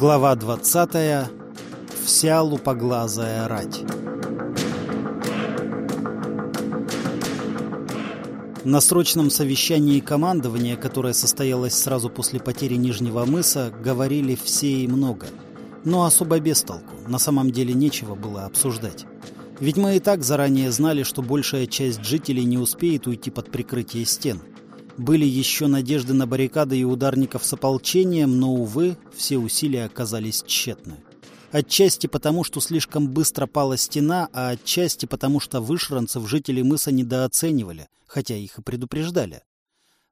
Глава 20. Вся лупоглазая рать. На срочном совещании командования, которое состоялось сразу после потери Нижнего мыса, говорили все и много. Но особо без толку. На самом деле нечего было обсуждать. Ведь мы и так заранее знали, что большая часть жителей не успеет уйти под прикрытие стен. Были еще надежды на баррикады и ударников с ополчением, но, увы, все усилия оказались тщетны. Отчасти потому, что слишком быстро пала стена, а отчасти потому, что вышранцев жители мыса недооценивали, хотя их и предупреждали.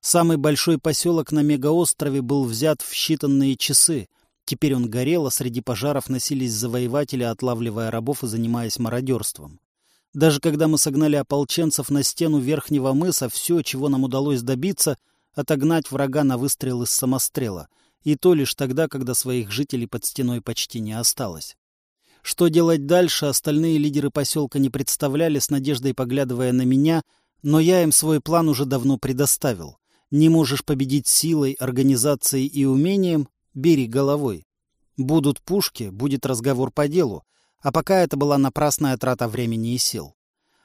Самый большой поселок на мегаострове был взят в считанные часы. Теперь он горел, а среди пожаров носились завоеватели, отлавливая рабов и занимаясь мародерством. Даже когда мы согнали ополченцев на стену верхнего мыса, все, чего нам удалось добиться, отогнать врага на выстрел из самострела — и то лишь тогда, когда своих жителей под стеной почти не осталось. Что делать дальше, остальные лидеры поселка не представляли, с надеждой поглядывая на меня, но я им свой план уже давно предоставил. Не можешь победить силой, организацией и умением — бери головой. Будут пушки, будет разговор по делу, а пока это была напрасная трата времени и сил.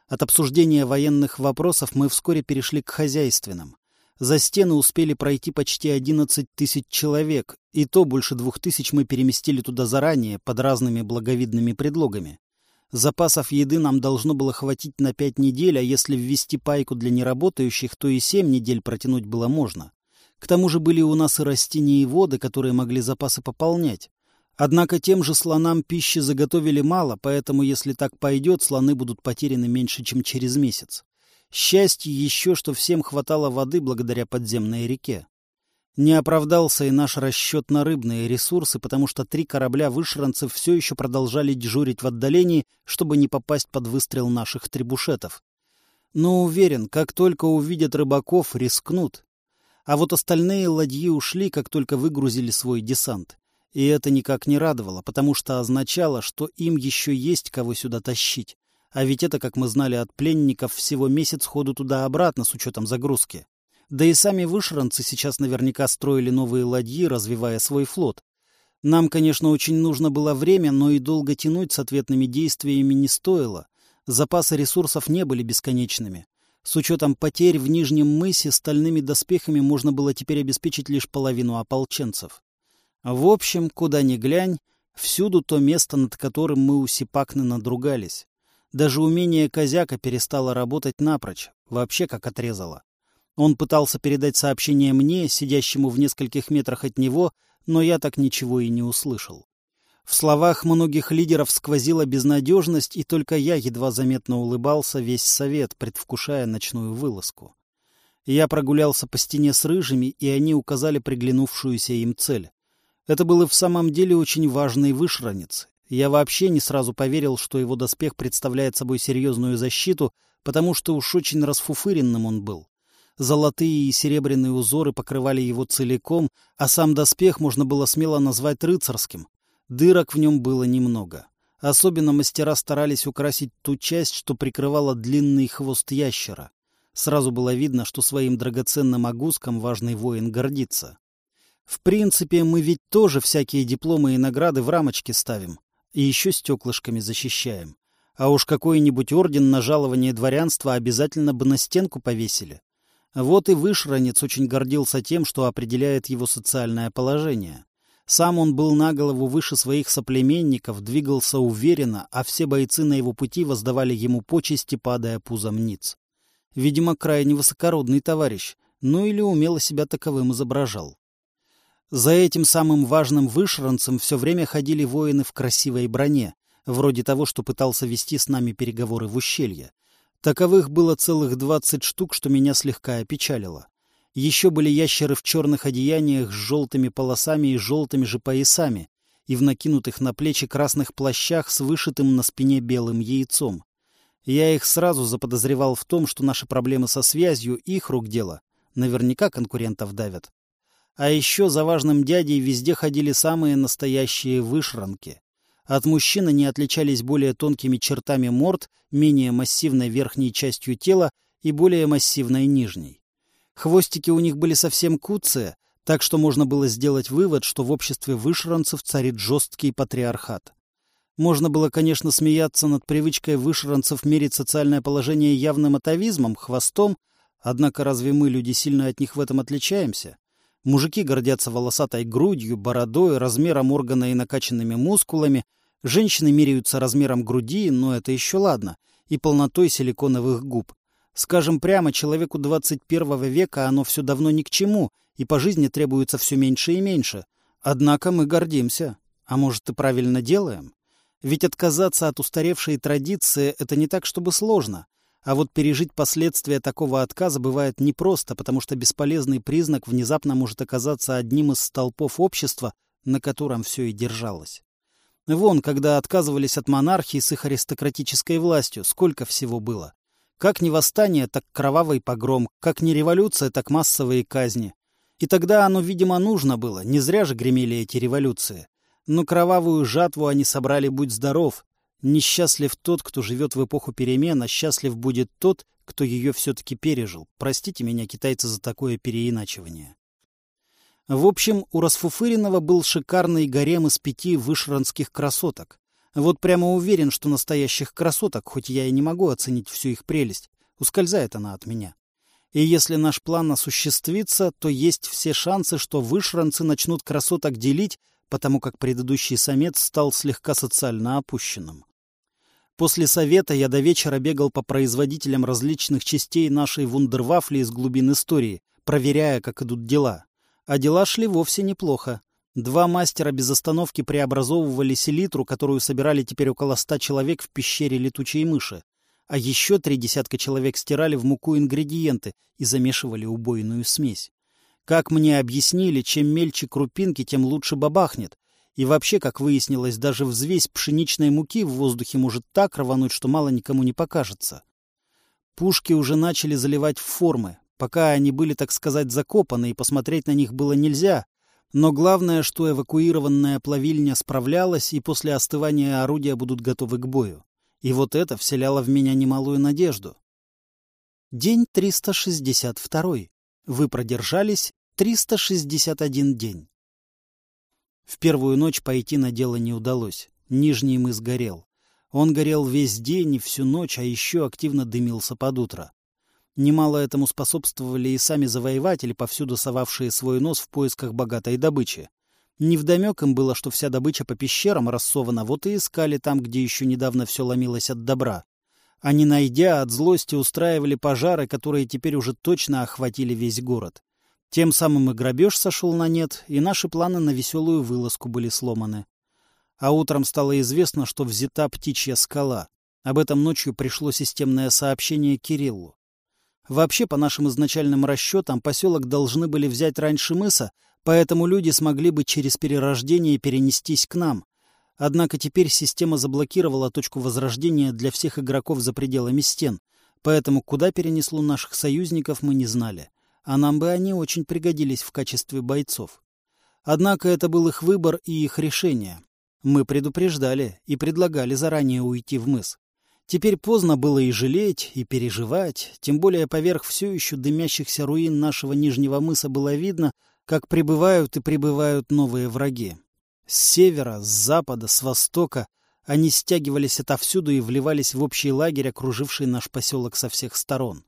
От обсуждения военных вопросов мы вскоре перешли к хозяйственным. За стены успели пройти почти 11 тысяч человек, и то больше двух тысяч мы переместили туда заранее, под разными благовидными предлогами. Запасов еды нам должно было хватить на пять недель, а если ввести пайку для неработающих, то и семь недель протянуть было можно. К тому же были у нас и растения и воды, которые могли запасы пополнять. Однако тем же слонам пищи заготовили мало, поэтому если так пойдет, слоны будут потеряны меньше, чем через месяц. Счастье еще, что всем хватало воды благодаря подземной реке. Не оправдался и наш расчет на рыбные ресурсы, потому что три корабля вышранцев все еще продолжали дежурить в отдалении, чтобы не попасть под выстрел наших требушетов. Но уверен, как только увидят рыбаков, рискнут. А вот остальные ладьи ушли, как только выгрузили свой десант. И это никак не радовало, потому что означало, что им еще есть кого сюда тащить. А ведь это, как мы знали от пленников, всего месяц ходу туда-обратно с учетом загрузки. Да и сами вышранцы сейчас наверняка строили новые ладьи, развивая свой флот. Нам, конечно, очень нужно было время, но и долго тянуть с ответными действиями не стоило. Запасы ресурсов не были бесконечными. С учетом потерь в Нижнем мысе стальными доспехами можно было теперь обеспечить лишь половину ополченцев. В общем, куда ни глянь, всюду то место, над которым мы у Сипакны надругались. Даже умение Козяка перестало работать напрочь, вообще как отрезало. Он пытался передать сообщение мне, сидящему в нескольких метрах от него, но я так ничего и не услышал. В словах многих лидеров сквозила безнадежность, и только я едва заметно улыбался весь совет, предвкушая ночную вылазку. Я прогулялся по стене с рыжими, и они указали приглянувшуюся им цель. Это был и в самом деле очень важный вышранец, я вообще не сразу поверил, что его доспех представляет собой серьезную защиту, потому что уж очень расфуфыренным он был. Золотые и серебряные узоры покрывали его целиком, а сам доспех можно было смело назвать рыцарским. Дырок в нем было немного. Особенно мастера старались украсить ту часть, что прикрывала длинный хвост ящера. Сразу было видно, что своим драгоценным огуском важный воин гордится. В принципе, мы ведь тоже всякие дипломы и награды в рамочке ставим и еще стеклышками защищаем. А уж какой-нибудь орден на жалование дворянства обязательно бы на стенку повесили. Вот и вышранец очень гордился тем, что определяет его социальное положение. Сам он был на голову выше своих соплеменников, двигался уверенно, а все бойцы на его пути воздавали ему почести, падая пузом ниц. Видимо, крайне высокородный товарищ, ну или умело себя таковым изображал. За этим самым важным вышранцем все время ходили воины в красивой броне, вроде того, что пытался вести с нами переговоры в ущелье. Таковых было целых двадцать штук, что меня слегка опечалило. Еще были ящеры в черных одеяниях с желтыми полосами и желтыми же поясами, и в накинутых на плечи красных плащах с вышитым на спине белым яйцом. Я их сразу заподозревал в том, что наши проблемы со связью — их рук дело. Наверняка конкурентов давят. А еще за важным дядей везде ходили самые настоящие вышранки. От мужчин они отличались более тонкими чертами морд, менее массивной верхней частью тела и более массивной нижней. Хвостики у них были совсем куцые, Так что можно было сделать вывод, что в обществе вышранцев царит жесткий патриархат. Можно было, конечно, смеяться над привычкой вышранцев мерить социальное положение явным атовизмом, хвостом, однако разве мы, люди, сильно от них в этом отличаемся? Мужики гордятся волосатой грудью, бородой, размером органа и накачанными мускулами, женщины меряются размером груди, но это еще ладно, и полнотой силиконовых губ. Скажем прямо, человеку 21 века оно все давно ни к чему, и по жизни требуется все меньше и меньше. Однако мы гордимся. А может, и правильно делаем? Ведь отказаться от устаревшей традиции – это не так, чтобы сложно. А вот пережить последствия такого отказа бывает непросто, потому что бесполезный признак внезапно может оказаться одним из столпов общества, на котором все и держалось. Вон, когда отказывались от монархии с их аристократической властью, сколько всего было. Как не восстание, так кровавый погром, как не революция, так массовые казни. И тогда оно, видимо, нужно было, не зря же гремели эти революции. Но кровавую жатву они собрали «Будь здоров». Несчастлив тот, кто живет в эпоху перемен, а счастлив будет тот, кто ее все-таки пережил. Простите меня, китайцы, за такое переиначивание. В общем, у Расфуфыринова был шикарный гарем из пяти вышранских красоток. Вот прямо уверен, что настоящих красоток, хоть я и не могу оценить всю их прелесть, ускользает она от меня. И если наш план осуществится, то есть все шансы, что вышранцы начнут красоток делить, потому как предыдущий самец стал слегка социально опущенным. После совета я до вечера бегал по производителям различных частей нашей вундервафли из глубин истории, проверяя, как идут дела. А дела шли вовсе неплохо. Два мастера без остановки преобразовывали селитру, которую собирали теперь около ста человек в пещере летучей мыши. А еще три десятка человек стирали в муку ингредиенты и замешивали убойную смесь. Как мне объяснили, чем мельче крупинки, тем лучше бабахнет. И вообще, как выяснилось, даже взвесь пшеничной муки в воздухе может так рвануть, что мало никому не покажется. Пушки уже начали заливать в формы. Пока они были, так сказать, закопаны, и посмотреть на них было нельзя, но главное, что эвакуированная плавильня справлялась, и после остывания орудия будут готовы к бою. И вот это вселяло в меня немалую надежду. День 362. Вы продержались 361 день. В первую ночь пойти на дело не удалось. Нижний мыс горел. Он горел весь день и всю ночь, а еще активно дымился под утро. Немало этому способствовали и сами завоеватели, повсюду совавшие свой нос в поисках богатой добычи. Невдомек им было, что вся добыча по пещерам рассована, вот и искали там, где еще недавно все ломилось от добра. Не найдя, от злости устраивали пожары, которые теперь уже точно охватили весь город. Тем самым и грабеж сошел на нет, и наши планы на веселую вылазку были сломаны. А утром стало известно, что взята птичья скала. Об этом ночью пришло системное сообщение Кириллу. Вообще, по нашим изначальным расчетам, поселок должны были взять раньше мыса, поэтому люди смогли бы через перерождение перенестись к нам. Однако теперь система заблокировала точку возрождения для всех игроков за пределами стен, поэтому куда перенесло наших союзников мы не знали, а нам бы они очень пригодились в качестве бойцов. Однако это был их выбор и их решение. Мы предупреждали и предлагали заранее уйти в мыс. Теперь поздно было и жалеть, и переживать, тем более поверх все еще дымящихся руин нашего Нижнего мыса было видно, как прибывают и прибывают новые враги. С севера, с запада, с востока они стягивались отовсюду и вливались в общий лагерь, окруживший наш поселок со всех сторон.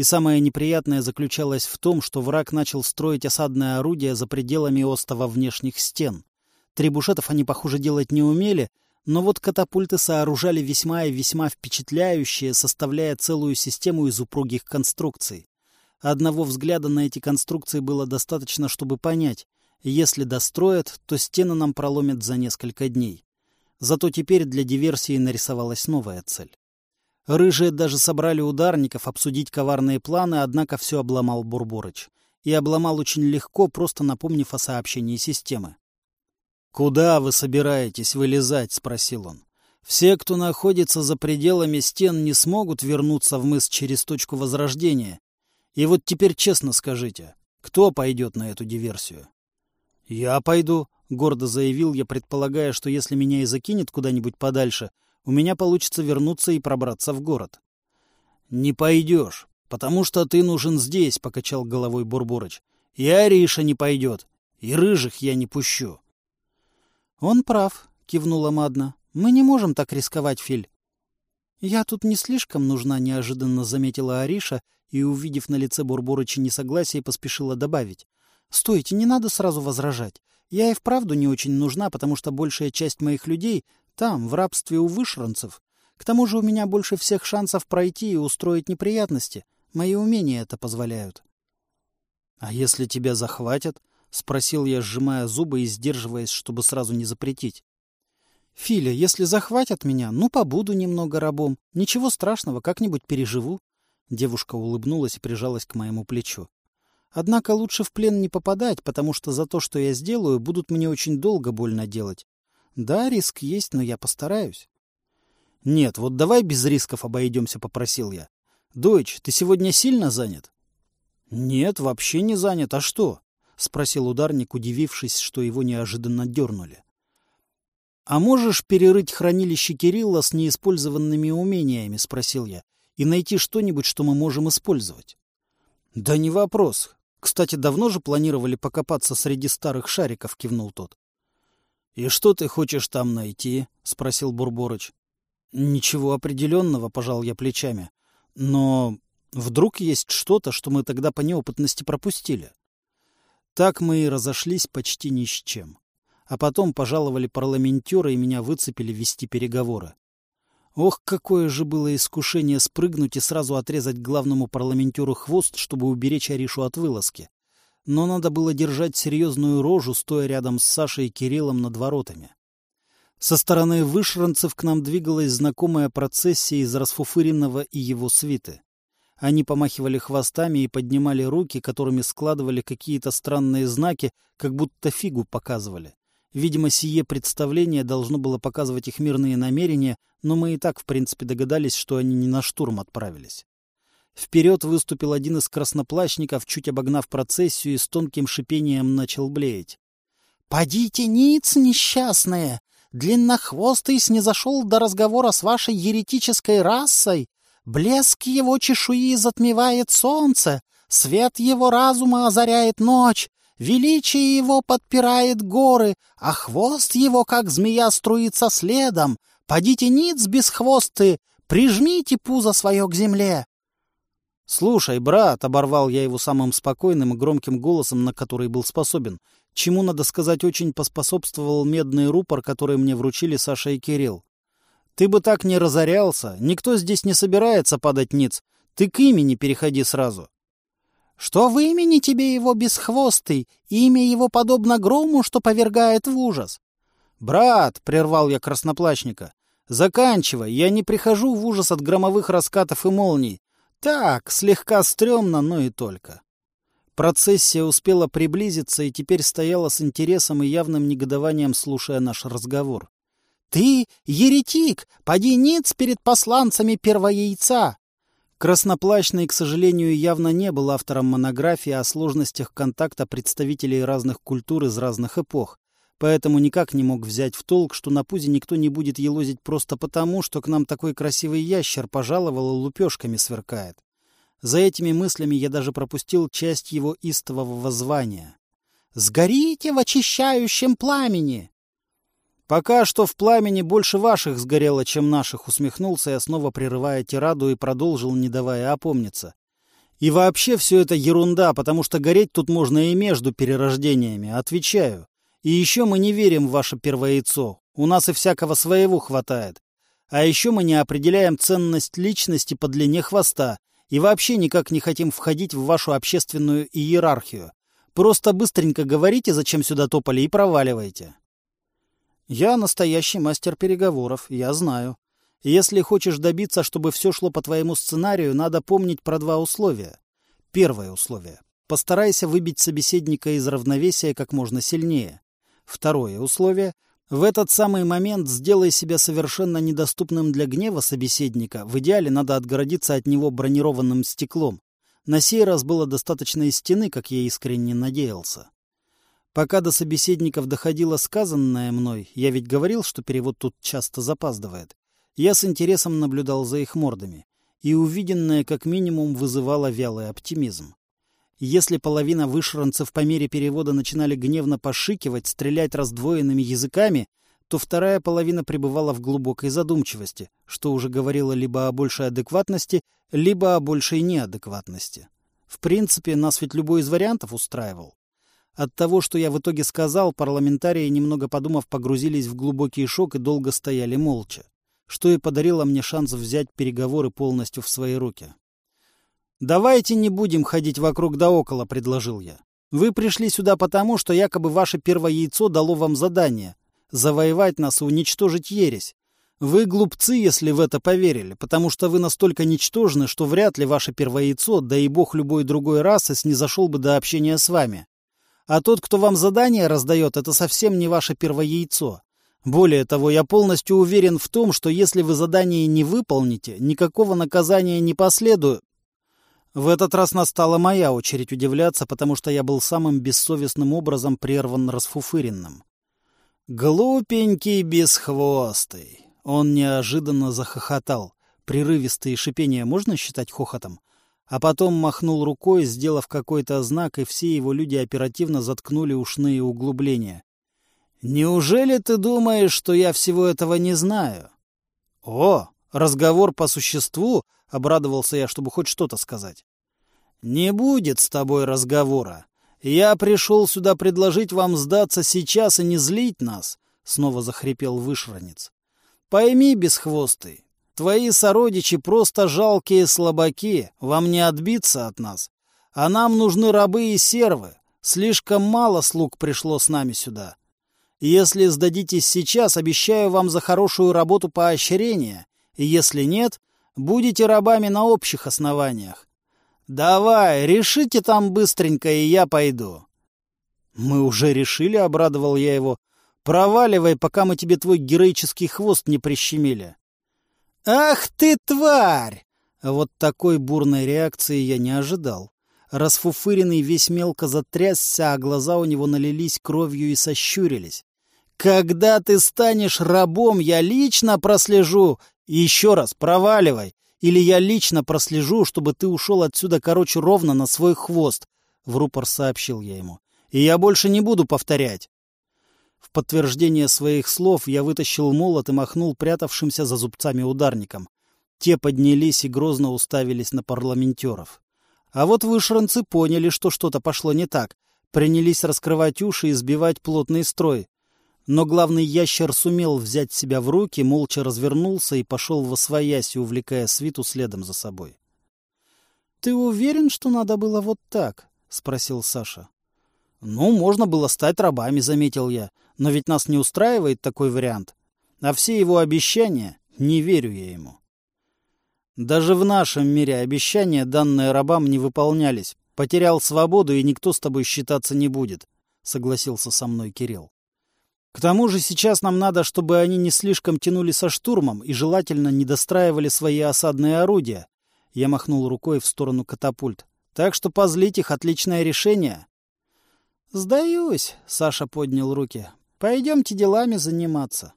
И самое неприятное заключалось в том, что враг начал строить осадное орудие за пределами остова внешних стен. Трибушетов они, похоже, делать не умели, но вот катапульты сооружали весьма и весьма впечатляющие, составляя целую систему из упругих конструкций. Одного взгляда на эти конструкции было достаточно, чтобы понять, если достроят, то стены нам проломят за несколько дней. Зато теперь для диверсии нарисовалась новая цель. Рыжие даже собрали ударников обсудить коварные планы, однако все обломал Бурборыч. И обломал очень легко, просто напомнив о сообщении системы. «Куда вы собираетесь вылезать?» — спросил он. «Все, кто находится за пределами стен, не смогут вернуться в мыс через точку возрождения. И вот теперь честно скажите, кто пойдет на эту диверсию?» «Я пойду», — гордо заявил я, предполагая, что если меня и закинет куда-нибудь подальше, у меня получится вернуться и пробраться в город. «Не пойдешь, потому что ты нужен здесь», — покачал головой Бурборыч. И Ариша не пойдет, и рыжих я не пущу. — Он прав, — кивнула Мадна. — Мы не можем так рисковать, Филь. — Я тут не слишком нужна, — неожиданно заметила Ариша и, увидев на лице Бурборыча несогласие, поспешила добавить. — Стойте, не надо сразу возражать. Я и вправду не очень нужна, потому что большая часть моих людей там, в рабстве у вышранцев. К тому же у меня больше всех шансов пройти и устроить неприятности. Мои умения это позволяют. — А если тебя захватят? — спросил я, сжимая зубы и сдерживаясь, чтобы сразу не запретить. — Филя, если захватят меня, ну, побуду немного рабом. Ничего страшного, как-нибудь переживу. Девушка улыбнулась и прижалась к моему плечу. Однако лучше в плен не попадать, потому что за то, что я сделаю, будут мне очень долго больно делать. Да, риск есть, но я постараюсь. — Нет, вот давай без рисков обойдемся, — попросил я. — Дойч, ты сегодня сильно занят? — Нет, вообще не занят. А что? — спросил ударник, удивившись, что его неожиданно дернули. — А можешь перерыть хранилище Кирилла с неиспользованными умениями, — спросил я, — и найти что-нибудь, что мы можем использовать? — Да не вопрос. Кстати, давно же планировали покопаться среди старых шариков, кивнул тот. И что ты хочешь там найти? спросил Бурборыч. Ничего определенного, пожал я плечами. Но вдруг есть что-то, что мы тогда по неопытности пропустили. Так мы и разошлись почти ни с чем. А потом пожаловали парламентеры и меня выцепили вести переговоры. Ох, какое же было искушение спрыгнуть и сразу отрезать главному парламентеру хвост, чтобы уберечь Аришу от вылазки. Но надо было держать серьезную рожу, стоя рядом с Сашей и Кириллом над воротами. Со стороны вышранцев к нам двигалась знакомая процессия из Расфуфыренного и его свиты. Они помахивали хвостами и поднимали руки, которыми складывали какие-то странные знаки, как будто фигу показывали. Видимо, сие представление должно было показывать их мирные намерения, но мы и так, в принципе, догадались, что они не на штурм отправились. Вперед выступил один из красноплащников, чуть обогнав процессию и с тонким шипением начал блеять. — Подите ниц, несчастные! Длиннохвостый снизошел до разговора с вашей еретической расой. Блеск его чешуи затмевает солнце, свет его разума озаряет ночь, Величие его подпирает горы, а хвост его, как змея, струится следом. Подите ниц без хвосты, прижмите пузо свое к земле. — Слушай, брат, — оборвал я его самым спокойным и громким голосом, на который был способен, чему, надо сказать, очень поспособствовал медный рупор, который мне вручили Саша и Кирилл. Ты бы так не разорялся, никто здесь не собирается падать ниц, ты к имени переходи сразу. Что в имени тебе его бесхвостый, имя его подобно грому, что повергает в ужас. «Брат!» — прервал я красноплачника. «Заканчивай, я не прихожу в ужас от громовых раскатов и молний. Так, слегка стрёмно, но и только». Процессия успела приблизиться и теперь стояла с интересом и явным негодованием, слушая наш разговор. «Ты еретик! Поди ниц перед посланцами первояйца! Красноплащный, к сожалению, явно не был автором монографии о сложностях контакта представителей разных культур из разных эпох, поэтому никак не мог взять в толк, что на пузе никто не будет елозить просто потому, что к нам такой красивый ящер пожаловал и лупешками сверкает. За этими мыслями я даже пропустил часть его истового воззвания. «Сгорите в очищающем пламени!» «Пока что в пламени больше ваших сгорело, чем наших», — усмехнулся я, снова прерывая тираду и продолжил, не давая опомниться. «И вообще все это ерунда, потому что гореть тут можно и между перерождениями, отвечаю. И еще мы не верим в ваше первое яйцо, у нас и всякого своего хватает. А еще мы не определяем ценность личности по длине хвоста и вообще никак не хотим входить в вашу общественную иерархию. Просто быстренько говорите, зачем сюда топали, и проваливайте». Я настоящий мастер переговоров, я знаю. Если хочешь добиться, чтобы все шло по твоему сценарию, надо помнить про два условия. Первое условие. Постарайся выбить собеседника из равновесия как можно сильнее. Второе условие. В этот самый момент сделай себя совершенно недоступным для гнева собеседника. В идеале надо отгородиться от него бронированным стеклом. На сей раз было достаточно и стены, как я искренне надеялся. Пока до собеседников доходило сказанное мной, я ведь говорил, что перевод тут часто запаздывает, я с интересом наблюдал за их мордами, и увиденное как минимум вызывало вялый оптимизм. Если половина вышранцев по мере перевода начинали гневно пошикивать, стрелять раздвоенными языками, то вторая половина пребывала в глубокой задумчивости, что уже говорило либо о большей адекватности, либо о большей неадекватности. В принципе, нас ведь любой из вариантов устраивал. От того, что я в итоге сказал, парламентарии, немного подумав, погрузились в глубокий шок и долго стояли молча, что и подарило мне шанс взять переговоры полностью в свои руки. «Давайте не будем ходить вокруг да около», — предложил я. «Вы пришли сюда потому, что якобы ваше первое яйцо дало вам задание — завоевать нас и уничтожить ересь. Вы глупцы, если в это поверили, потому что вы настолько ничтожны, что вряд ли ваше первое яйцо, да и бог любой другой расы, снизошел бы до общения с вами. А тот, кто вам задание раздает, это совсем не ваше первое яйцо. Более того, я полностью уверен в том, что если вы задание не выполните, никакого наказания не последует. В этот раз настала моя очередь удивляться, потому что я был самым бессовестным образом прерван расфуфыренным. «Глупенький бесхвостый!» Он неожиданно захохотал. Прерывистые шипения можно считать хохотом? А потом махнул рукой, сделав какой-то знак, и все его люди оперативно заткнули ушные углубления. «Неужели ты думаешь, что я всего этого не знаю?» «О, разговор по существу?» — обрадовался я, чтобы хоть что-то сказать. «Не будет с тобой разговора. Я пришел сюда предложить вам сдаться сейчас и не злить нас», — снова захрипел вышранец. Пойми, бесхвостый, твои сородичи просто жалкие слабаки, вам не отбиться от нас. А нам нужны рабы и сервы. Слишком мало слуг пришло с нами сюда. Если сдадитесь сейчас, обещаю вам за хорошую работу поощрение. Если нет, будете рабами на общих основаниях. Давай, решите там быстренько, и я пойду. Мы уже решили, — обрадовал я его. Проваливай, пока мы тебе твой героический хвост не прищемили. Ах ты, тварь! Вот такой бурной реакции я не ожидал. Расфуфыренный весь мелко затрясся, а глаза у него налились кровью и сощурились. «Когда ты станешь рабом, я лично прослежу. И еще раз, проваливай. Или я лично прослежу, чтобы ты ушел отсюда, короче, ровно на свой хвост», — в рупор сообщил я ему. «И я больше не буду повторять». В подтверждение своих слов я вытащил молот и махнул прятавшимся за зубцами ударником. Те поднялись и грозно уставились на парламентеров. А вот вышранцы поняли, что что-то пошло не так. Принялись раскрывать уши и сбивать плотный строй. Но главный ящер сумел взять себя в руки, молча развернулся и пошел во своясь, увлекая свиту следом за собой. — Ты уверен, что надо было вот так? — спросил Саша. «Ну, можно было стать рабами», — заметил я. «Но ведь нас не устраивает такой вариант. А все его обещания, не верю я ему». «Даже в нашем мире обещания, данные рабам, не выполнялись. Потерял свободу, и никто с тобой считаться не будет», — согласился со мной Кирилл. «К тому же сейчас нам надо, чтобы они не слишком тянули со штурмом и желательно не достраивали свои осадные орудия». Я махнул рукой в сторону катапульт. «Так что позлить их — отличное решение». «Сдаюсь», — Саша поднял руки. «Пойдемте делами заниматься».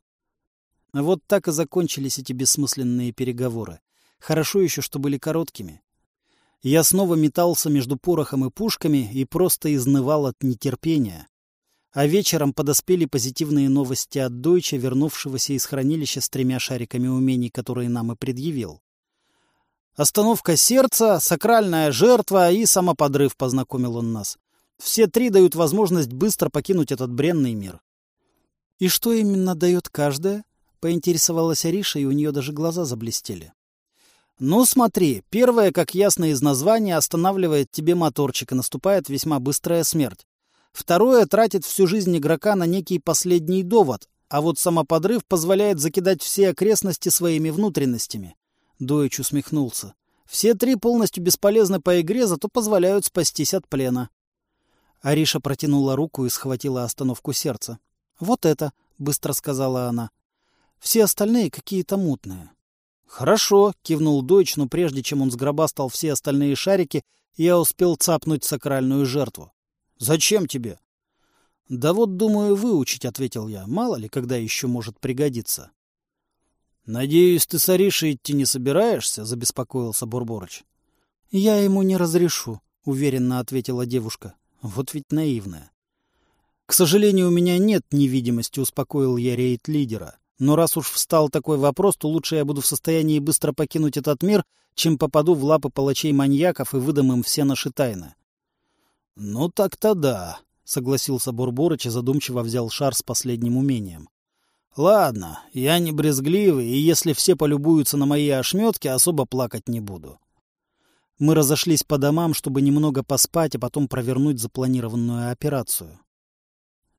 Вот так и закончились эти бессмысленные переговоры. Хорошо еще, что были короткими. Я снова метался между порохом и пушками и просто изнывал от нетерпения. А вечером подоспели позитивные новости от Дойча, вернувшегося из хранилища с тремя шариками умений, которые нам и предъявил. Остановка сердца, сакральная жертва и самоподрыв, познакомил он нас. Все три дают возможность быстро покинуть этот бренный мир. «И что именно дает каждая?» — поинтересовалась Ариша, и у нее даже глаза заблестели. «Ну, смотри, первое, как ясно из названия, останавливает тебе моторчик, и наступает весьма быстрая смерть. Второе тратит всю жизнь игрока на некий последний довод, а вот самоподрыв позволяет закидать все окрестности своими внутренностями». Доич усмехнулся. «Все три полностью бесполезны по игре, зато позволяют спастись от плена». Ариша протянула руку и схватила остановку сердца. «Вот это», — быстро сказала она. «Все остальные какие-то мутные». «Хорошо», — кивнул Дойч, но прежде чем он сгробастал все остальные шарики, я успел цапнуть сакральную жертву. «Зачем тебе?» «Да вот, думаю, выучить», — ответил я. «Мало ли, когда еще может пригодиться». «Надеюсь, ты с Аришей идти не собираешься?» — забеспокоился Бурборыч. «Я ему не разрешу», — уверенно ответила девушка. Вот ведь наивная. «К сожалению, у меня нет невидимости», — успокоил я рейд-лидера. «Но раз уж встал такой вопрос, то лучше я буду в состоянии быстро покинуть этот мир, чем попаду в лапы палачей-маньяков и выдам им все наши тайны». «Ну так-то да», — согласился Бурборыч и задумчиво взял шар с последним умением. «Ладно, я не брезгливый, и если все полюбуются на мои ошметки, особо плакать не буду». Мы разошлись по домам, чтобы немного поспать, а потом провернуть запланированную операцию.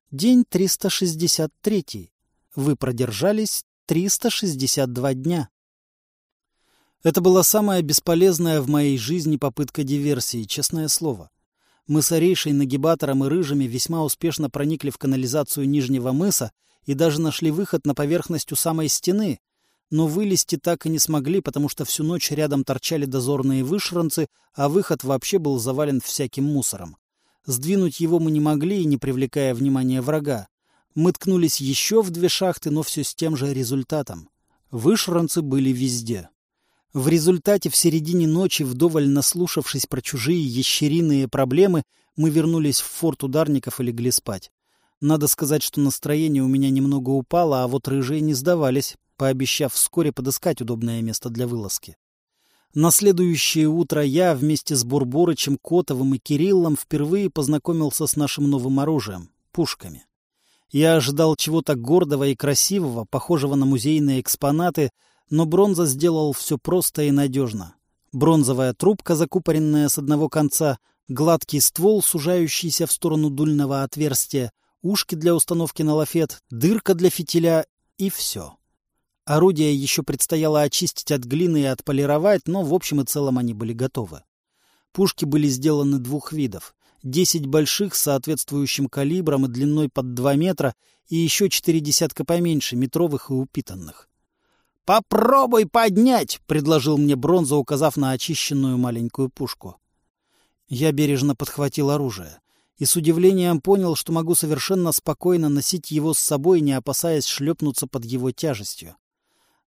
День 363. Вы продержались 362 дня. Это была самая бесполезная в моей жизни попытка диверсии, честное слово. Мы с Орейшей, Нагибатором и Рыжими весьма успешно проникли в канализацию Нижнего мыса и даже нашли выход на поверхность у самой стены, но вылезти так и не смогли, потому что всю ночь рядом торчали дозорные вышранцы, а выход вообще был завален всяким мусором. Сдвинуть его мы не могли, не привлекая внимания врага. Мы ткнулись еще в две шахты, но все с тем же результатом. Вышранцы были везде. В результате в середине ночи, вдоволь наслушавшись про чужие ящериные проблемы, мы вернулись в форт ударников и легли спать. Надо сказать, что настроение у меня немного упало, а вот рыжие не сдавались, пообещав вскоре подыскать удобное место для вылазки. На следующее утро я вместе с Бурборычем, Котовым и Кириллом впервые познакомился с нашим новым оружием — пушками. Я ожидал чего-то гордого и красивого, похожего на музейные экспонаты, но бронза сделал все просто и надежно. Бронзовая трубка, закупоренная с одного конца, гладкий ствол, сужающийся в сторону дульного отверстия, ушки для установки на лафет, дырка для фитиля и все. Орудия еще предстояло очистить от глины и отполировать, но в общем и целом они были готовы. Пушки были сделаны двух видов. Десять больших с соответствующим калибром и длиной под два метра, и еще четыре десятка поменьше, метровых и упитанных. «Попробуй поднять!» — предложил мне Бронза, указав на очищенную маленькую пушку. Я бережно подхватил оружие и с удивлением понял, что могу совершенно спокойно носить его с собой, не опасаясь шлепнуться под его тяжестью.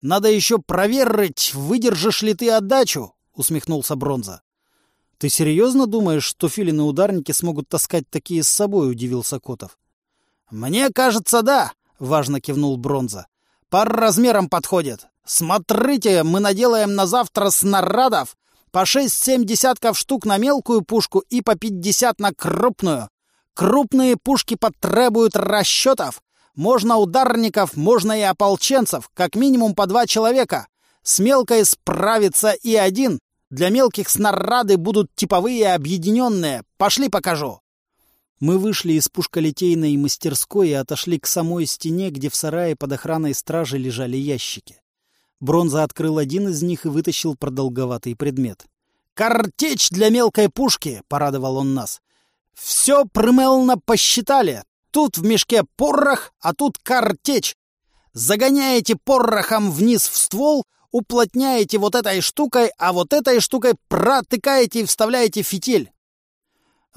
Надо еще проверить, выдержишь ли ты отдачу, — усмехнулся Бронза. — Ты серьезно думаешь, что филины-ударники смогут таскать такие с собой? — удивился Котов. — Мне кажется, да, — важно кивнул Бронза. — По размерам подходит. Смотрите, мы наделаем на завтра снарядов по шесть-семь десятков штук на мелкую пушку и по пятьдесят на крупную. Крупные пушки потребуют расчетов, можно ударников, можно и ополченцев, как минимум по два человека. С мелкой справится и один. Для мелких снарады будут типовые объединенные. Пошли покажу. Мы вышли из пушколитейной мастерской и отошли к самой стене, где в сарае под охраной стражи лежали ящики. Бронза открыл один из них и вытащил продолговатый предмет. «Картечь для мелкой пушки!» — порадовал он нас. «Все примелно посчитали. Тут в мешке порох, а тут картечь. Загоняете порохом вниз в ствол, уплотняете вот этой штукой, а вот этой штукой протыкаете и вставляете фитиль.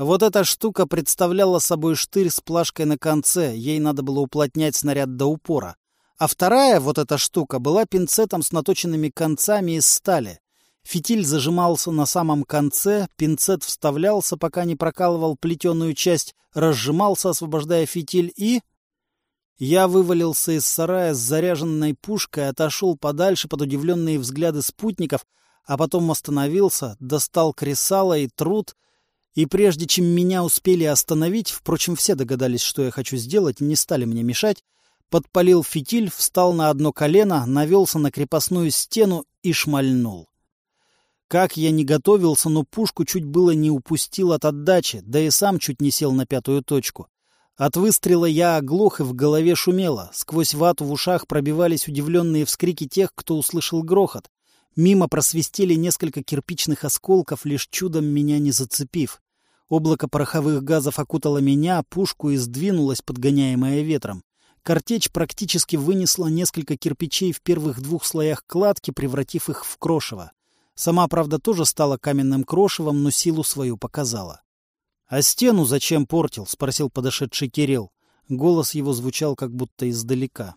Вот эта штука представляла собой штырь с плашкой на конце, ей надо было уплотнять снаряд до упора. А вторая, вот эта штука, была пинцетом с наточенными концами из стали. Фитиль зажимался на самом конце, пинцет вставлялся, пока не прокалывал плетеную часть, разжимался, освобождая фитиль, и... Я вывалился из сарая с заряженной пушкой, отошел подальше под удивленные взгляды спутников, а потом остановился, достал кресало и труд, и прежде чем меня успели остановить, впрочем, все догадались, что я хочу сделать, не стали мне мешать, подпалил фитиль, встал на одно колено, навелся на крепостную стену и шмальнул. Как я не готовился, но пушку чуть было не упустил от отдачи, да и сам чуть не сел на пятую точку. От выстрела я оглох и в голове шумело. Сквозь вату в ушах пробивались удивленные вскрики тех, кто услышал грохот. Мимо просвистели несколько кирпичных осколков, лишь чудом меня не зацепив. Облако пороховых газов окутало меня, пушку и сдвинулось, подгоняемая ветром. Картечь практически вынесла несколько кирпичей в первых двух слоях кладки, превратив их в крошево. Сама, правда, тоже стала каменным крошевом, но силу свою показала. — А стену зачем портил? — спросил подошедший Кирилл. Голос его звучал как будто издалека.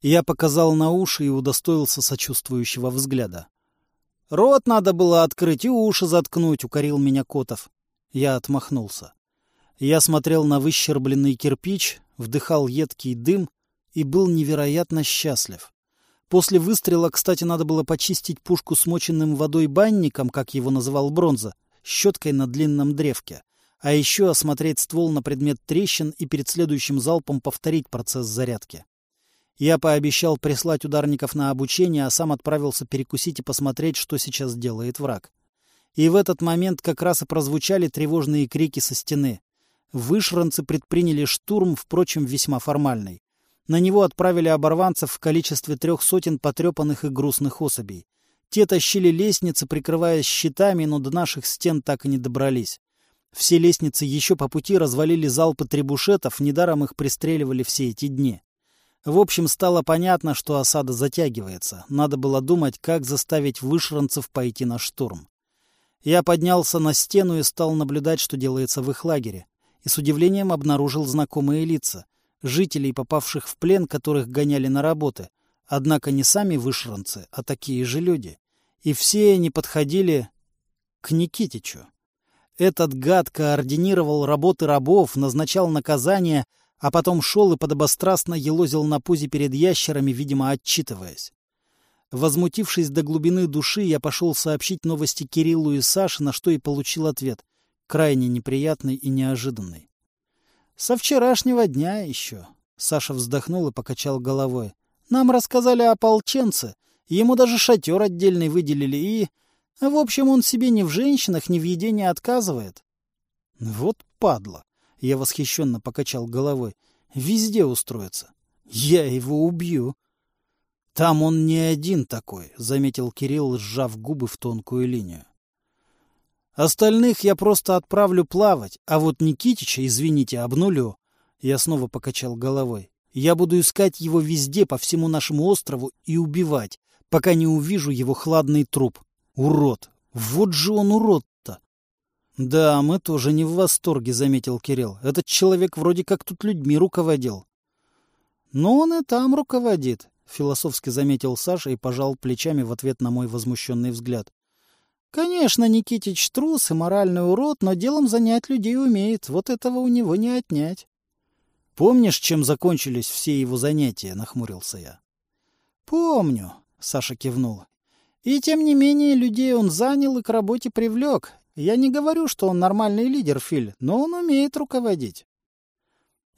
Я показал на уши и удостоился сочувствующего взгляда. — Рот надо было открыть и уши заткнуть, — укорил меня Котов. Я отмахнулся. Я смотрел на выщербленный кирпич, вдыхал едкий дым и был невероятно счастлив. После выстрела, кстати, надо было почистить пушку смоченным водой банником, как его называл Бронза, щеткой на длинном древке. А еще осмотреть ствол на предмет трещин и перед следующим залпом повторить процесс зарядки. Я пообещал прислать ударников на обучение, а сам отправился перекусить и посмотреть, что сейчас делает враг. И в этот момент как раз и прозвучали тревожные крики со стены. Вышранцы предприняли штурм, впрочем, весьма формальный. На него отправили оборванцев в количестве трех сотен потрепанных и грустных особей. Те тащили лестницы, прикрываясь щитами, но до наших стен так и не добрались. Все лестницы еще по пути развалили залпы требушетов, недаром их пристреливали все эти дни. В общем, стало понятно, что осада затягивается. Надо было думать, как заставить вышранцев пойти на штурм. Я поднялся на стену и стал наблюдать, что делается в их лагере. И с удивлением обнаружил знакомые лица — жителей, попавших в плен, которых гоняли на работы. Однако не сами вышранцы, а такие же люди. И все они подходили к Никитичу. Этот гад координировал работы рабов, назначал наказания, а потом шел и подобострастно елозил на пузе перед ящерами, видимо, отчитываясь. Возмутившись до глубины души, я пошел сообщить новости Кириллу и Саше, на что и получил ответ, крайне неприятный и неожиданный. Со вчерашнего дня еще. Саша вздохнул и покачал головой. Нам рассказали о ополченце. Ему даже шатер отдельный выделили и... В общем, он себе ни в женщинах, ни в еде не отказывает. Вот падла. Я восхищенно покачал головой. Везде устроится. Я его убью. Там он не один такой, заметил Кирилл, сжав губы в тонкую линию. Остальных я просто отправлю плавать, а вот Никитича, извините, обнулю. Я снова покачал головой. Я буду искать его везде, по всему нашему острову, и убивать, пока не увижу его хладный труп. Урод! Вот же он урод-то! Да, мы тоже не в восторге, заметил Кирилл. Этот человек вроде как тут людьми руководил. Но он и там руководит, философски заметил Саша и пожал плечами в ответ на мой возмущенный взгляд. Конечно, Никитич трус и моральный урод, но делом занять людей умеет. Вот этого у него не отнять. Помнишь, чем закончились все его занятия? Нахмурился я. Помню, Саша кивнула. И тем не менее, людей он занял и к работе привлек. Я не говорю, что он нормальный лидер, Филь, но он умеет руководить.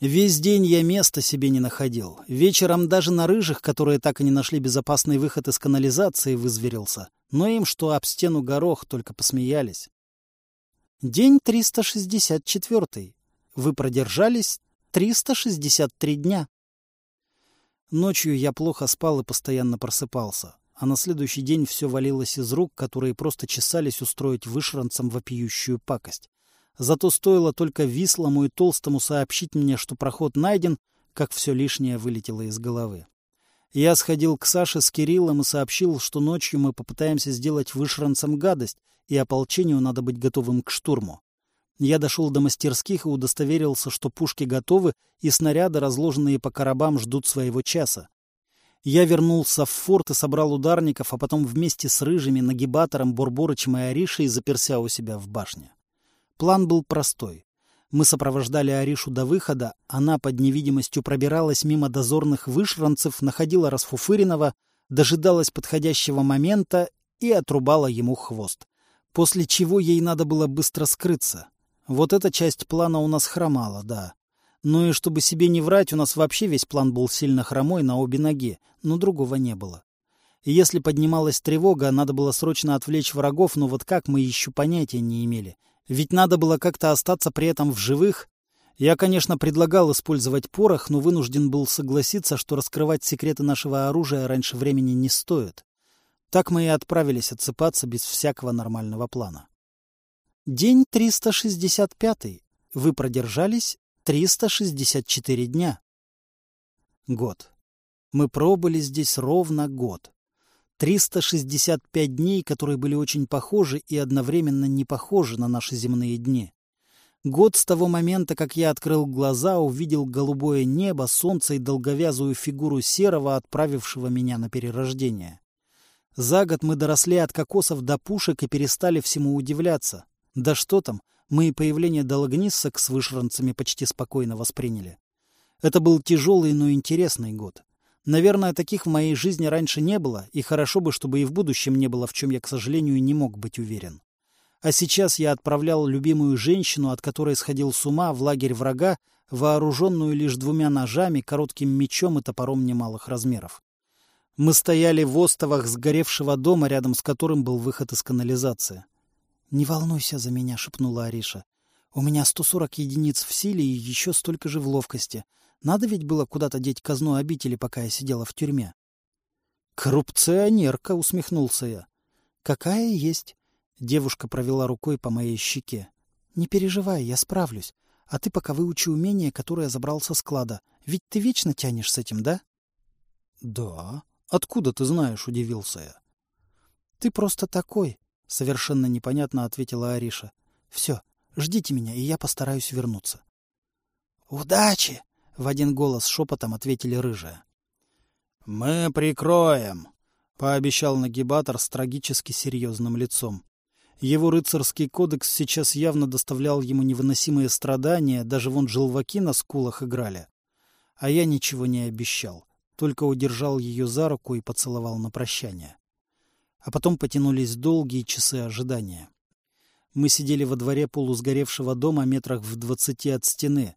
Весь день я места себе не находил. Вечером даже на рыжих, которые так и не нашли безопасный выход из канализации, вызверился но им что об стену горох, только посмеялись. День 364. Вы продержались 363 дня. Ночью я плохо спал и постоянно просыпался, а на следующий день все валилось из рук, которые просто чесались устроить вышранцам вопиющую пакость. Зато стоило только вислому и толстому сообщить мне, что проход найден, как все лишнее вылетело из головы. Я сходил к Саше с Кириллом и сообщил, что ночью мы попытаемся сделать вышранцам гадость, и ополчению надо быть готовым к штурму. Я дошел до мастерских и удостоверился, что пушки готовы, и снаряды, разложенные по коробам, ждут своего часа. Я вернулся в форт и собрал ударников, а потом вместе с Рыжими, Нагибатором, Бурборычем и Аришей заперся у себя в башне. План был простой. Мы сопровождали Аришу до выхода, она под невидимостью пробиралась мимо дозорных вышранцев, находила расфуфыренного, дожидалась подходящего момента и отрубала ему хвост. После чего ей надо было быстро скрыться. Вот эта часть плана у нас хромала, да. Ну и чтобы себе не врать, у нас вообще весь план был сильно хромой на обе ноги, но другого не было. И если поднималась тревога, надо было срочно отвлечь врагов, но вот как мы еще понятия не имели — ведь надо было как-то остаться при этом в живых. Я, конечно, предлагал использовать порох, но вынужден был согласиться, что раскрывать секреты нашего оружия раньше времени не стоит. Так мы и отправились отсыпаться без всякого нормального плана. День 365. Вы продержались 364 дня. Год. Мы пробыли здесь ровно год. 365 дней, которые были очень похожи и одновременно не похожи на наши земные дни. Год с того момента, как я открыл глаза, увидел голубое небо, солнце и долговязую фигуру серого, отправившего меня на перерождение. За год мы доросли от кокосов до пушек и перестали всему удивляться. Да что там, мы и появление Дологниссок с вышранцами почти спокойно восприняли. Это был тяжелый, но интересный год. Наверное, таких в моей жизни раньше не было, и хорошо бы, чтобы и в будущем не было, в чем я, к сожалению, не мог быть уверен. А сейчас я отправлял любимую женщину, от которой сходил с ума, в лагерь врага, вооруженную лишь двумя ножами, коротким мечом и топором немалых размеров. Мы стояли в остовах сгоревшего дома, рядом с которым был выход из канализации. — Не волнуйся за меня, — шепнула Ариша. — У меня 140 единиц в силе и еще столько же в ловкости. Надо ведь было куда-то деть казну обители, пока я сидела в тюрьме. — Коррупционерка, — усмехнулся я. — Какая есть. Девушка провела рукой по моей щеке. — Не переживай, я справлюсь. А ты пока выучи умение, которое забрал со склада. Ведь ты вечно тянешь с этим, да? — Да. Откуда ты знаешь, — удивился я. — Ты просто такой, — совершенно непонятно ответила Ариша. — Все, ждите меня, и я постараюсь вернуться. — Удачи! — в один голос шепотом ответили рыжие. — Мы прикроем, — пообещал нагибатор с трагически серьезным лицом. Его рыцарский кодекс сейчас явно доставлял ему невыносимые страдания, даже вон желваки на скулах играли. А я ничего не обещал, только удержал ее за руку и поцеловал на прощание. А потом потянулись долгие часы ожидания. Мы сидели во дворе полусгоревшего дома метрах в двадцати от стены.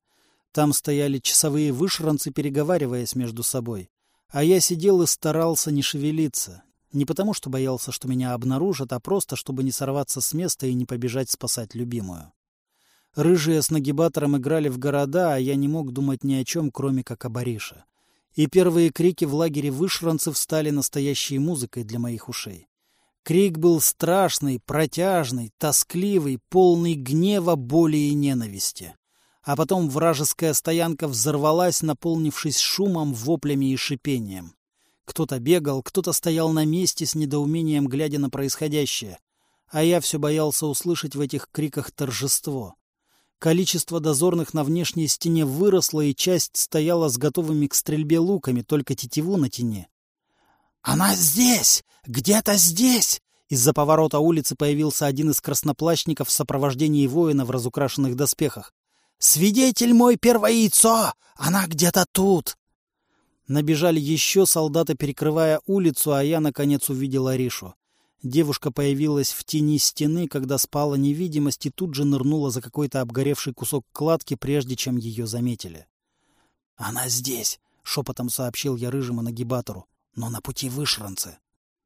Там стояли часовые вышранцы, переговариваясь между собой. А я сидел и старался не шевелиться, не потому, что боялся, что меня обнаружат, а просто, чтобы не сорваться с места и не побежать спасать любимую. Рыжие с нагибатором играли в города, а я не мог думать ни о чем, кроме как о Барише. И первые крики в лагере вышранцев стали настоящей музыкой для моих ушей. Крик был страшный, протяжный, тоскливый, полный гнева, боли и ненависти. А потом вражеская стоянка взорвалась, наполнившись шумом, воплями и шипением. Кто-то бегал, кто-то стоял на месте с недоумением, глядя на происходящее. А я все боялся услышать в этих криках торжество. Количество дозорных на внешней стене выросло, и часть стояла с готовыми к стрельбе луками, только тетиву на тени. «Она здесь! Где-то здесь!» Из-за поворота улицы появился один из красноплащников в сопровождении воина в разукрашенных доспехах. «Свидетель мой первое яйцо! Она где-то тут!» Набежали еще солдаты, перекрывая улицу, а я, наконец, увидел Аришу. Девушка появилась в тени стены, когда спала невидимость, и тут же нырнула за какой-то обгоревший кусок кладки, прежде чем ее заметили. — Она здесь! — шепотом сообщил я рыжему нагибатору. — Но на пути вышранцы.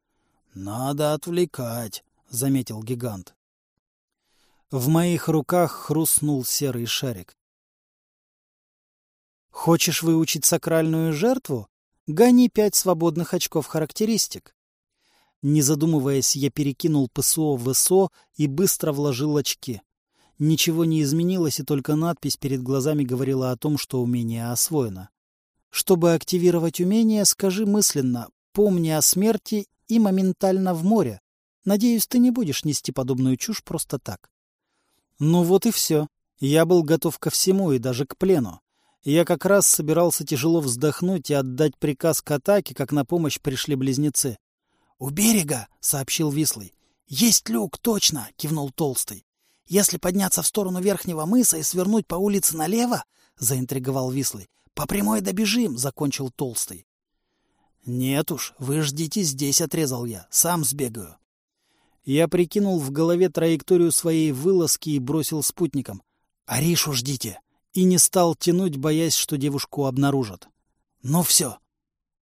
— Надо отвлекать, — заметил гигант. В моих руках хрустнул серый шарик. Хочешь выучить сакральную жертву? Гони пять свободных очков характеристик. Не задумываясь, я перекинул ПСО в СО и быстро вложил очки. Ничего не изменилось, и только надпись перед глазами говорила о том, что умение освоено. Чтобы активировать умение, скажи мысленно «помни о смерти» и моментально в море. Надеюсь, ты не будешь нести подобную чушь просто так. Ну вот и все. Я был готов ко всему и даже к плену я как раз собирался тяжело вздохнуть и отдать приказ к атаке, как на помощь пришли близнецы. — У берега, — сообщил Вислый. — Есть люк, точно, — кивнул Толстый. — Если подняться в сторону верхнего мыса и свернуть по улице налево, — заинтриговал Вислый. — По прямой добежим, — закончил Толстый. — Нет уж, вы ждите здесь, — отрезал я. Сам сбегаю. Я прикинул в голове траекторию своей вылазки и бросил спутникам. — Аришу ждите и не стал тянуть, боясь, что девушку обнаружат. «Ну все».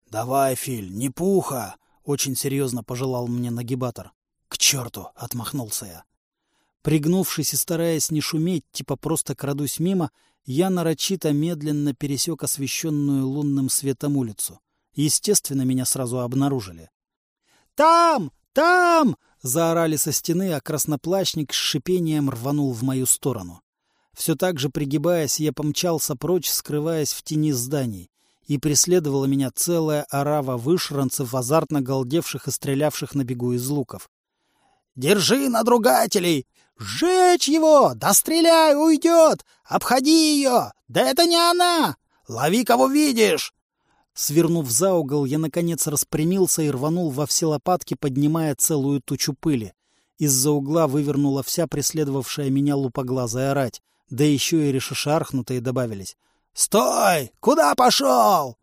«Давай, Филь, не пуха!» — очень серьезно пожелал мне нагибатор. «К черту!» — отмахнулся я. Пригнувшись и стараясь не шуметь, типа просто крадусь мимо, я нарочито медленно пересек освещенную лунным светом улицу. Естественно, меня сразу обнаружили. «Там! Там!» — заорали со стены, а красноплащник с шипением рванул в мою сторону. Все так же пригибаясь, я помчался прочь, скрываясь в тени зданий, и преследовала меня целая орава вышранцев, азартно галдевших и стрелявших на бегу из луков. «Держи надругателей! Сжечь его! Да стреляй, уйдет! Обходи ее! Да это не она! Лови, кого видишь!» Свернув за угол, я, наконец, распрямился и рванул во все лопатки, поднимая целую тучу пыли. Из-за угла вывернула вся преследовавшая меня лупоглазая рать, да еще и решишархнутые добавились. «Стой! Куда пошел?»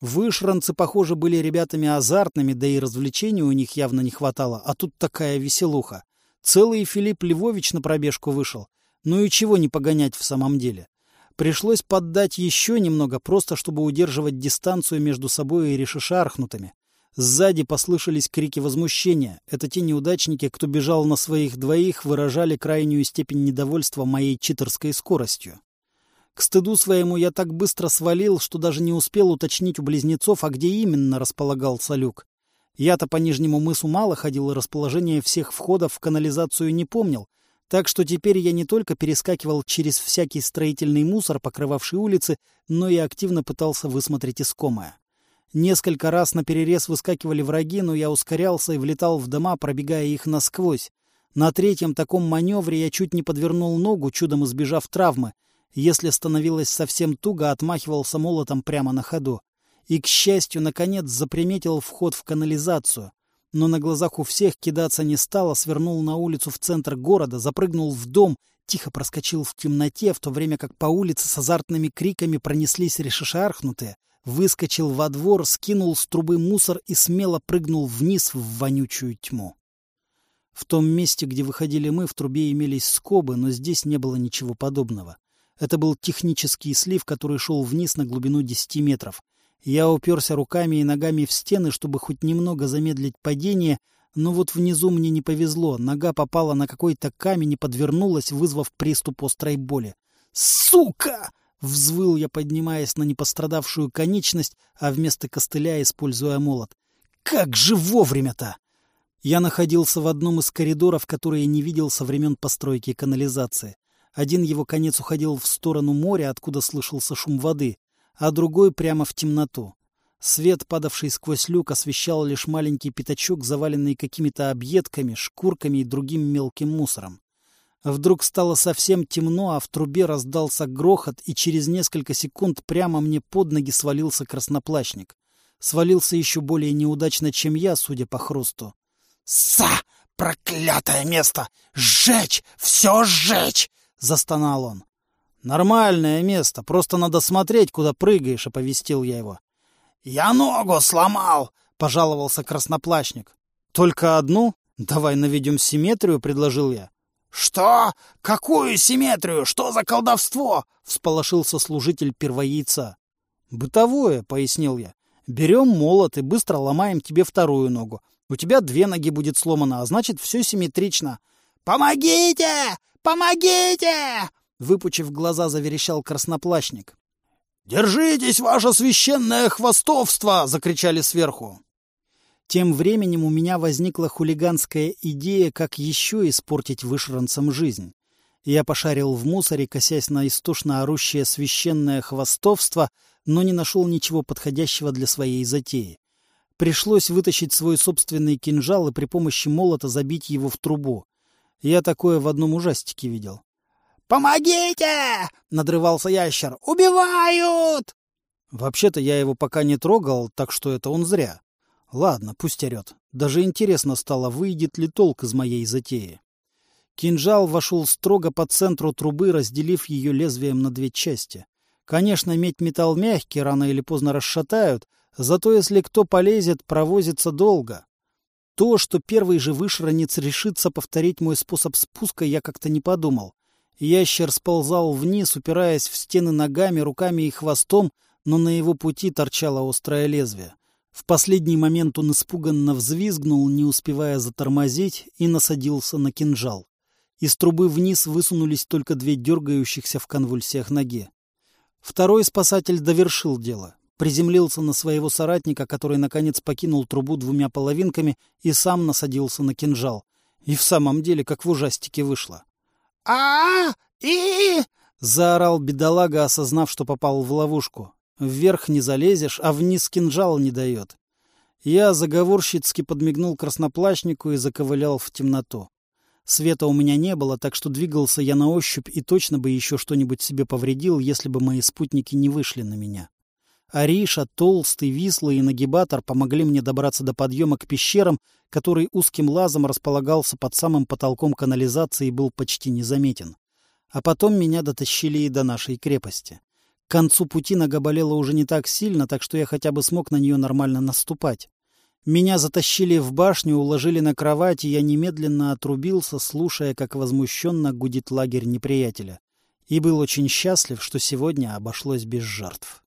Вышранцы, похоже, были ребятами азартными, да и развлечений у них явно не хватало, а тут такая веселуха. Целый Филипп Львович на пробежку вышел. Ну и чего не погонять в самом деле. Пришлось поддать еще немного, просто чтобы удерживать дистанцию между собой и решишархнутыми. Сзади послышались крики возмущения. Это те неудачники, кто бежал на своих двоих, выражали крайнюю степень недовольства моей читерской скоростью. К стыду своему я так быстро свалил, что даже не успел уточнить у близнецов, а где именно располагался люк. Я-то по Нижнему мысу мало ходил и расположение всех входов в канализацию не помнил, так что теперь я не только перескакивал через всякий строительный мусор, покрывавший улицы, но и активно пытался высмотреть искомое. Несколько раз на перерез выскакивали враги, но я ускорялся и влетал в дома, пробегая их насквозь. На третьем таком маневре я чуть не подвернул ногу, чудом избежав травмы. Если становилось совсем туго, отмахивался молотом прямо на ходу. И, к счастью, наконец заприметил вход в канализацию. Но на глазах у всех кидаться не стал, а свернул на улицу в центр города, запрыгнул в дом, тихо проскочил в темноте, в то время как по улице с азартными криками пронеслись решишархнутые, выскочил во двор, скинул с трубы мусор и смело прыгнул вниз в вонючую тьму. В том месте, где выходили мы, в трубе имелись скобы, но здесь не было ничего подобного. Это был технический слив, который шел вниз на глубину 10 метров. Я уперся руками и ногами в стены, чтобы хоть немного замедлить падение, но вот внизу мне не повезло. Нога попала на какой-то камень и подвернулась, вызвав приступ острой боли. «Сука!» — взвыл я, поднимаясь на непострадавшую конечность, а вместо костыля используя молот. «Как же вовремя-то!» Я находился в одном из коридоров, которые не видел со времен постройки канализации. Один его конец уходил в сторону моря, откуда слышался шум воды, а другой прямо в темноту. Свет, падавший сквозь люк, освещал лишь маленький пятачок, заваленный какими-то объедками, шкурками и другим мелким мусором. Вдруг стало совсем темно, а в трубе раздался грохот, и через несколько секунд прямо мне под ноги свалился красноплащник. Свалился еще более неудачно, чем я, судя по хрусту. «Са! Проклятое место! Сжечь! Все сжечь!» — застонал он. «Нормальное место, просто надо смотреть, куда прыгаешь», — оповестил я его. «Я ногу сломал!» — пожаловался красноплащник. «Только одну? Давай наведем симметрию», — предложил я. «Что? Какую симметрию? Что за колдовство?» — всполошился служитель первояйца. «Бытовое», — пояснил я. «Берем молот и быстро ломаем тебе вторую ногу. У тебя две ноги будет сломано, а значит, все симметрично». «Помогите! «Помогите!» — выпучив глаза, заверещал красноплащник. «Держитесь, ваше священное хвостовство!» — закричали сверху. Тем временем у меня возникла хулиганская идея, как еще испортить вышранцам жизнь. Я пошарил в мусоре, косясь на истошно орущее священное хвостовство, но не нашел ничего подходящего для своей затеи. Пришлось вытащить свой собственный кинжал и при помощи молота забить его в трубу. Я такое в одном ужастике видел. «Помогите!» — надрывался ящер. «Убивают!» Вообще-то я его пока не трогал, так что это он зря. Ладно, пусть орет. Даже интересно стало, выйдет ли толк из моей затеи. Кинжал вошел строго по центру трубы, разделив ее лезвием на две части. Конечно, медь-металл мягкий, рано или поздно расшатают, зато если кто полезет, провозится долго. То, что первый же вышранец решится повторить мой способ спуска, я как-то не подумал. Ящер сползал вниз, упираясь в стены ногами, руками и хвостом, но на его пути торчало острое лезвие. В последний момент он испуганно взвизгнул, не успевая затормозить, и насадился на кинжал. Из трубы вниз высунулись только две дергающихся в конвульсиях ноги. Второй спасатель довершил дело приземлился на своего соратника, который, наконец, покинул трубу двумя половинками и сам насадился на кинжал. И в самом деле, как в ужастике вышло. А и заорал бедолага, осознав, что попал в ловушку. Вверх не залезешь, а вниз кинжал не дает. Я заговорщицки подмигнул красноплащнику и заковылял в темноту. Света у меня не было, так что двигался я на ощупь и точно бы еще что-нибудь себе повредил, если бы мои спутники не вышли на меня. Ариша, Толстый, Висла и Нагибатор помогли мне добраться до подъема к пещерам, который узким лазом располагался под самым потолком канализации и был почти незаметен. А потом меня дотащили и до нашей крепости. К концу пути нога болела уже не так сильно, так что я хотя бы смог на нее нормально наступать. Меня затащили в башню, уложили на кровать, и я немедленно отрубился, слушая, как возмущенно гудит лагерь неприятеля. И был очень счастлив, что сегодня обошлось без жертв.